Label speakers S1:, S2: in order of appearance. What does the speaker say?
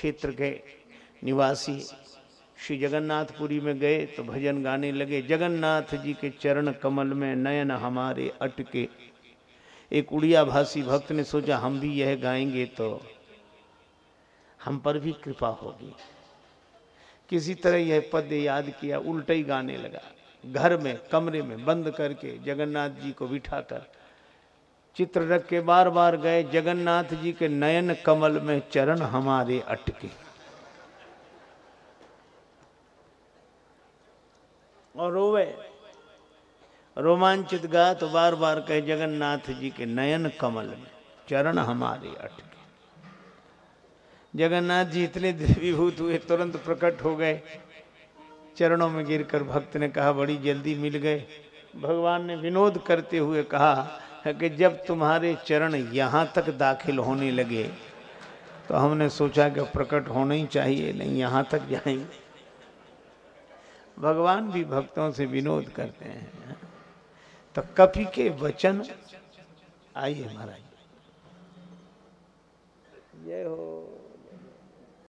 S1: क्षेत्र के निवासी श्री जगन्नाथपुरी में गए तो भजन गाने लगे। जगन्नाथ जी के चरण कमल में नयन हमारे अटके। एक उड़िया भाषी भक्त ने सोचा, हम भी यह गाएँगे तो हम पर भी कृपा होगी। किसी तरह यह पद याद किया, उल्टा ही गाने लगा। घर में, कमरे में बंद करके जगन्नाथ जी को बिठाकर चित्र रख के बार बार गए, जगन्नाथ जी के नयन कमल में चरण हमारे अटके। और रोवे, रोमांचित गा तो बार बार कहे, जगन्नाथ जी के नयन कमल में चरण हमारे अटके। जगन्नाथ जी इतने द्रवीभूत हुए, तुरंत प्रकट हो गए। चरणों में गिरकर भक्त ने कहा, बड़ी जल्दी मिल गए। भगवान ने विनोद करते हुए कहा कि जब तुम्हारे चरण यहाँ तक दाखिल होने लगे तो हमने सोचा कि प्रकट होना ही चाहिए, नहीं यहाँ तक जाएँगे। भगवान भी भक्तों से विनोद करते हैं। तो कपि के वचन, आइए महाराज। जय हो।